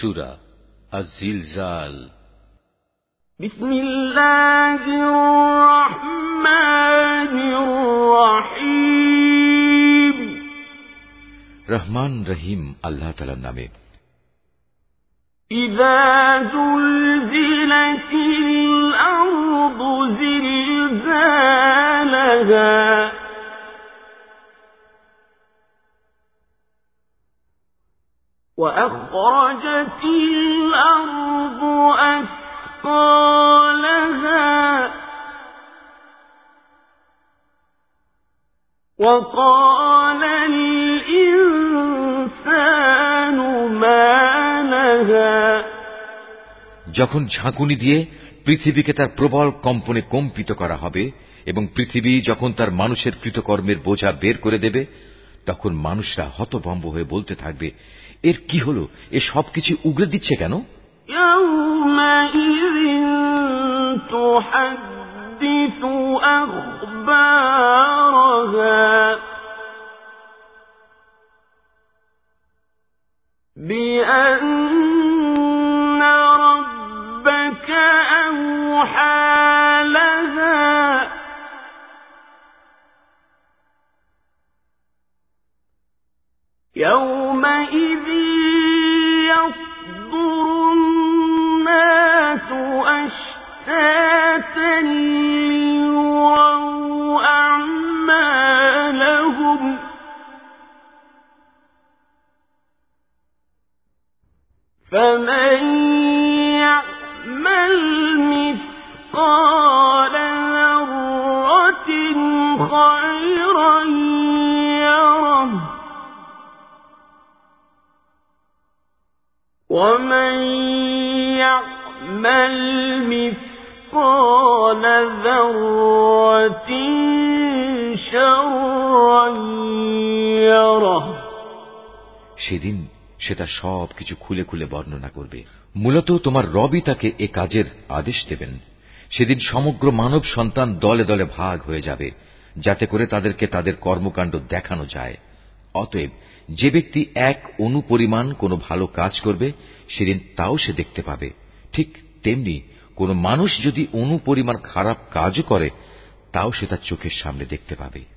সুরা الزلزال بسم الله الرحمن الرحيم রহমান রহিম আল্লাহ তালার নামে إذا زلزلت الأرض وأخرجت الأرض أثقالها وقال الإنسان ما لها যখন ঝাঁকুনি দিয়ে পৃথিবীকে তার প্রবল কম্পনে কম্পিত করা হবে এবং পৃথিবী যখন তার মানুষের কৃতকর্মের বোঝা বের করে দেবে তখন মানুষরা হতভম্ব হয়ে বলতে থাকবে এর কি হলো এ সবকিছু উগড়ে দিচ্ছে কেন بأن ربك أوحى يومئذ يصدر الناس أشتاتا ليروا أعمالهم فمن يعمل مثقال ومن يعمل مثقال ذرة شرا يره সেদিন সেটা সব কিছু খুলে খুলে বর্ণনা করবে মূলত তোমার রবি তাকে এ কাজের আদেশ দেবেন সেদিন সমগ্র মানব সন্তান দলে দলে ভাগ হয়ে যাবে যাতে করে তাদেরকে তাদের কর্মকাণ্ড দেখানো যায় অতএব যে ব্যক্তি এক অনুপরিমাণ কোনো ভালো কাজ করবে, সেদিন তাও সে দেখতে পাবে। ঠিক তেমনি কোন মানুষ যদি অনুপরিমাণ খারাপ কাজও করে, তাও সে তার চোখের সামনে দেখতে পাবে।